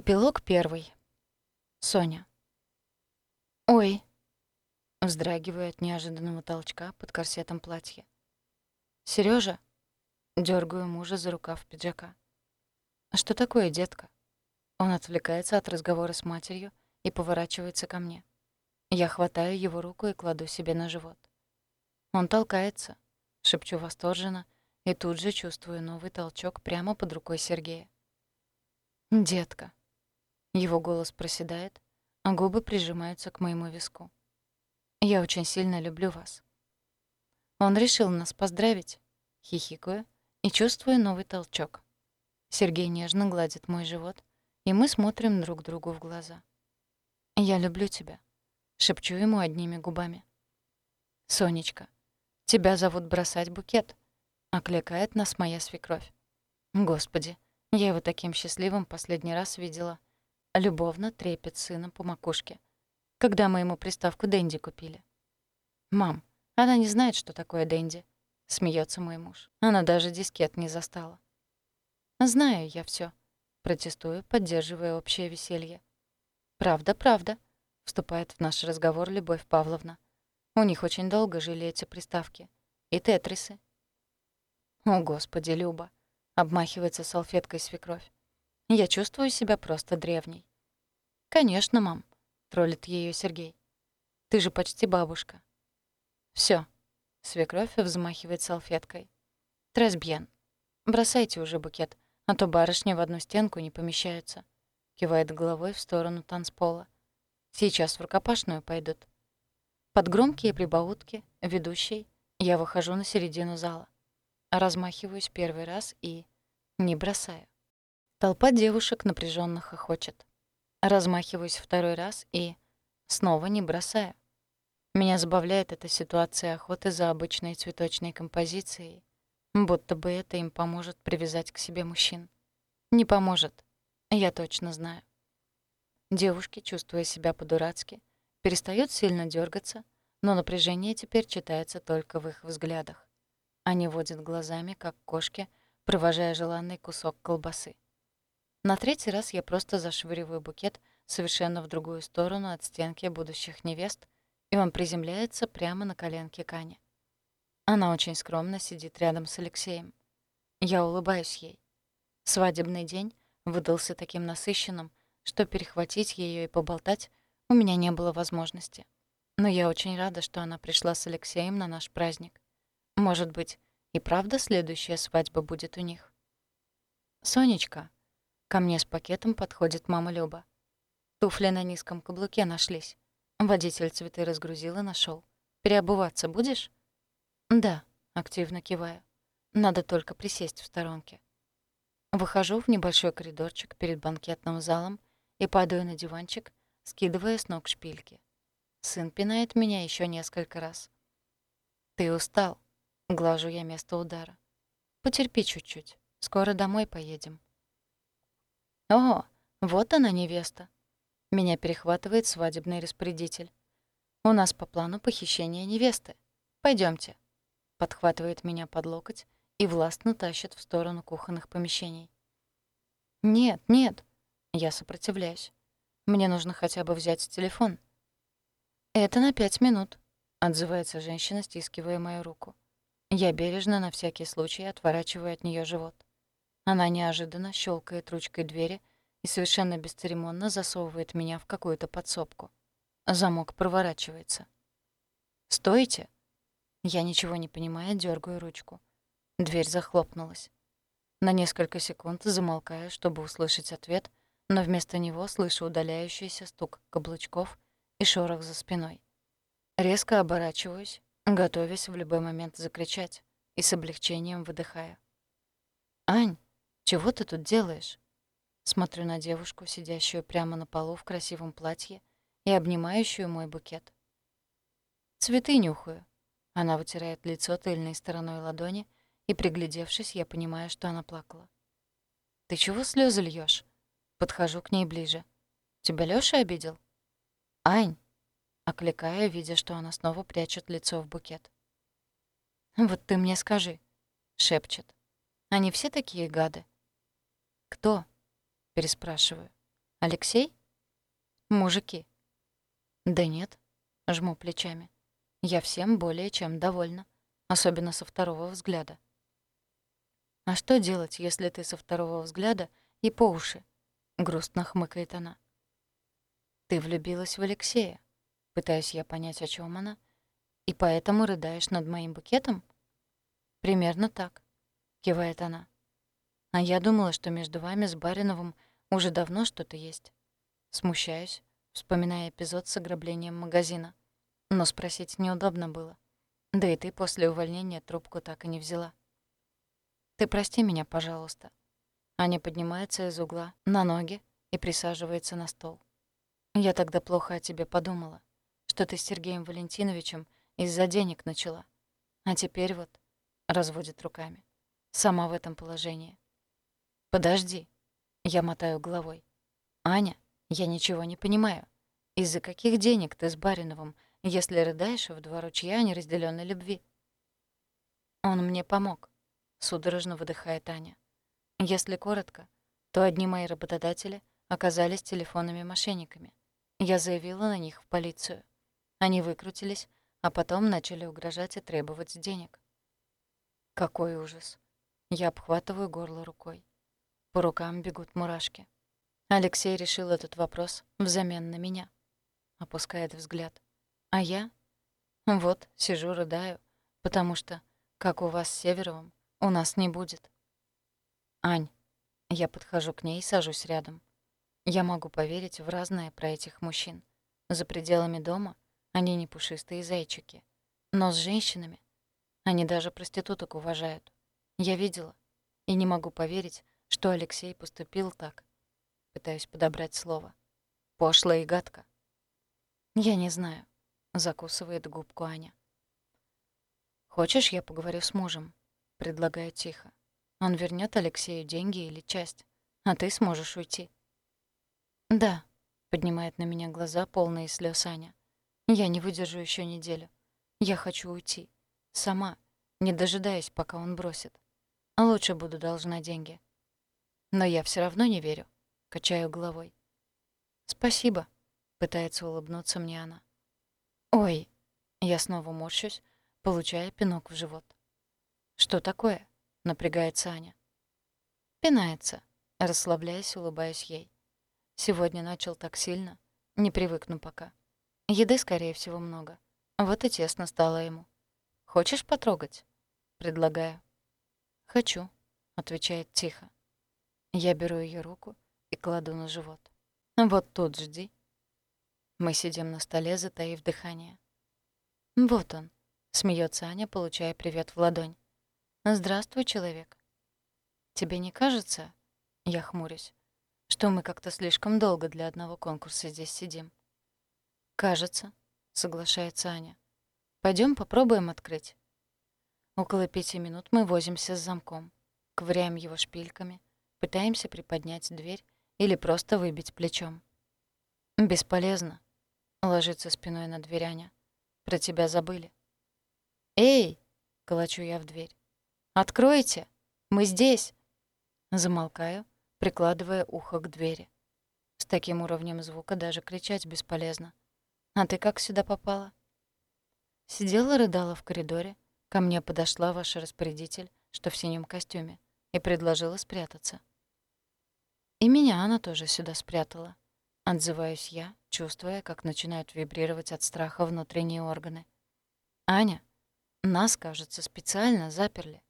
Эпилог первый. Соня. «Ой!» Вздрагиваю от неожиданного толчка под корсетом платья. «Серёжа?» Дёргаю мужа за рукав пиджака. «А что такое, детка?» Он отвлекается от разговора с матерью и поворачивается ко мне. Я хватаю его руку и кладу себе на живот. Он толкается, шепчу восторженно, и тут же чувствую новый толчок прямо под рукой Сергея. «Детка». Его голос проседает, а губы прижимаются к моему виску. «Я очень сильно люблю вас». Он решил нас поздравить, хихикаю и чувствую новый толчок. Сергей нежно гладит мой живот, и мы смотрим друг другу в глаза. «Я люблю тебя», — шепчу ему одними губами. «Сонечка, тебя зовут бросать букет», — окликает нас моя свекровь. «Господи, я его таким счастливым последний раз видела. Любовно трепет сына по макушке. Когда мы ему приставку Дэнди купили. «Мам, она не знает, что такое Дэнди», — смеется мой муж. Она даже дискет не застала. «Знаю я все, протестую, поддерживая общее веселье. «Правда, правда», — вступает в наш разговор Любовь Павловна. «У них очень долго жили эти приставки. И тетрисы». «О, Господи, Люба!» Обмахивается салфеткой свекровь. Я чувствую себя просто древней. «Конечно, мам», — троллит ее Сергей. «Ты же почти бабушка». Все. Свекровь взмахивает салфеткой. «Тресбьен. Бросайте уже букет, а то барышни в одну стенку не помещаются», — кивает головой в сторону танцпола. «Сейчас в рукопашную пойдут». Под громкие прибаутки ведущей я выхожу на середину зала. Размахиваюсь первый раз и... не бросаю. Толпа девушек напряженно хохочет. Размахиваюсь второй раз и... снова не бросаю. Меня забавляет эта ситуация охоты за обычной цветочной композицией, будто бы это им поможет привязать к себе мужчин. Не поможет, я точно знаю. Девушки, чувствуя себя по-дурацки, перестают сильно дергаться, но напряжение теперь читается только в их взглядах. Они водят глазами, как кошки, провожая желанный кусок колбасы. На третий раз я просто зашвыриваю букет совершенно в другую сторону от стенки будущих невест, и он приземляется прямо на коленке Кани. Она очень скромно сидит рядом с Алексеем. Я улыбаюсь ей. Свадебный день выдался таким насыщенным, что перехватить ее и поболтать у меня не было возможности. Но я очень рада, что она пришла с Алексеем на наш праздник. Может быть, и правда следующая свадьба будет у них? «Сонечка», — ко мне с пакетом подходит мама Люба. Туфли на низком каблуке нашлись. Водитель цветы разгрузил и нашел. «Переобуваться будешь?» «Да», — активно киваю. «Надо только присесть в сторонке». Выхожу в небольшой коридорчик перед банкетным залом и падаю на диванчик, скидывая с ног шпильки. Сын пинает меня еще несколько раз. «Ты устал», Глажу я место удара. Потерпи чуть-чуть. Скоро домой поедем. О, вот она невеста. Меня перехватывает свадебный распорядитель. У нас по плану похищение невесты. Пойдемте. Подхватывает меня под локоть и властно тащит в сторону кухонных помещений. Нет, нет. Я сопротивляюсь. Мне нужно хотя бы взять телефон. Это на пять минут, отзывается женщина, стискивая мою руку. Я бережно на всякий случай отворачиваю от нее живот. Она неожиданно щелкает ручкой двери и совершенно бесцеремонно засовывает меня в какую-то подсобку. Замок проворачивается. «Стойте!» Я ничего не понимая, дергаю ручку. Дверь захлопнулась. На несколько секунд замолкаю, чтобы услышать ответ, но вместо него слышу удаляющийся стук каблучков и шорох за спиной. Резко оборачиваюсь готовясь в любой момент закричать и с облегчением выдыхая. «Ань, чего ты тут делаешь?» Смотрю на девушку, сидящую прямо на полу в красивом платье и обнимающую мой букет. «Цветы нюхаю». Она вытирает лицо тыльной стороной ладони, и, приглядевшись, я понимаю, что она плакала. «Ты чего слезы льешь? Подхожу к ней ближе. «Тебя Лёша обидел?» «Ань, окликая, видя, что она снова прячет лицо в букет. «Вот ты мне скажи», — шепчет. «Они все такие гады?» «Кто?» — переспрашиваю. Алексей? Мужики. Да нет, жму плечами. Я всем более чем довольна, особенно со второго взгляда. А что делать, если ты со второго взгляда и по уши? Грустно хмыкает она. Ты влюбилась в Алексея. Пытаюсь я понять, о чем она. И поэтому рыдаешь над моим букетом? Примерно так, кивает она. А я думала, что между вами с Бариновым уже давно что-то есть. Смущаюсь, вспоминая эпизод с ограблением магазина. Но спросить неудобно было. Да и ты после увольнения трубку так и не взяла. Ты прости меня, пожалуйста. Аня поднимается из угла на ноги и присаживается на стол. Я тогда плохо о тебе подумала, что ты с Сергеем Валентиновичем из-за денег начала. А теперь вот разводит руками. Сама в этом положении. Подожди. Я мотаю головой. Аня, я ничего не понимаю. Из-за каких денег ты с Бариновым, если рыдаешь в два ручья неразделенной любви? Он мне помог. Судорожно выдыхает Аня. Если коротко, то одни мои работодатели оказались телефонными мошенниками. Я заявила на них в полицию. Они выкрутились, а потом начали угрожать и требовать денег. Какой ужас. Я обхватываю горло рукой. По рукам бегут мурашки. Алексей решил этот вопрос взамен на меня. Опускает взгляд. А я? Вот, сижу, рыдаю, потому что, как у вас с Северовым, у нас не будет. Ань, я подхожу к ней и сажусь рядом. Я могу поверить в разное про этих мужчин. За пределами дома они не пушистые зайчики. Но с женщинами они даже проституток уважают. Я видела. И не могу поверить, что Алексей поступил так. Пытаюсь подобрать слово. Пошло и гадко. Я не знаю. Закусывает губку Аня. «Хочешь, я поговорю с мужем?» Предлагаю тихо. Он вернет Алексею деньги или часть, а ты сможешь уйти. «Да», — поднимает на меня глаза, полные слез Аня. «Я не выдержу еще неделю. Я хочу уйти. Сама, не дожидаясь, пока он бросит. А лучше буду должна деньги. Но я все равно не верю», — качаю головой. «Спасибо», — пытается улыбнуться мне она. «Ой», — я снова морщусь, получая пинок в живот. «Что такое?» — напрягается Аня. «Пинается», — расслабляясь, улыбаюсь ей. Сегодня начал так сильно. Не привыкну пока. Еды, скорее всего, много. Вот и тесно стало ему. «Хочешь потрогать?» Предлагаю. «Хочу», — отвечает тихо. Я беру ее руку и кладу на живот. «Вот тут жди». Мы сидим на столе, затаив дыхание. «Вот он», — смеется Аня, получая привет в ладонь. «Здравствуй, человек». «Тебе не кажется?» — я хмурюсь что мы как-то слишком долго для одного конкурса здесь сидим. «Кажется», — соглашается Аня. Пойдем попробуем открыть». Около пяти минут мы возимся с замком, ковыряем его шпильками, пытаемся приподнять дверь или просто выбить плечом. «Бесполезно», — ложится спиной на дверь Аня. «Про тебя забыли». «Эй!» — колочу я в дверь. «Откройте! Мы здесь!» Замолкаю, прикладывая ухо к двери. С таким уровнем звука даже кричать бесполезно. «А ты как сюда попала?» Сидела, рыдала в коридоре. Ко мне подошла ваша распорядитель, что в синем костюме, и предложила спрятаться. И меня она тоже сюда спрятала. Отзываюсь я, чувствуя, как начинают вибрировать от страха внутренние органы. «Аня, нас, кажется, специально заперли.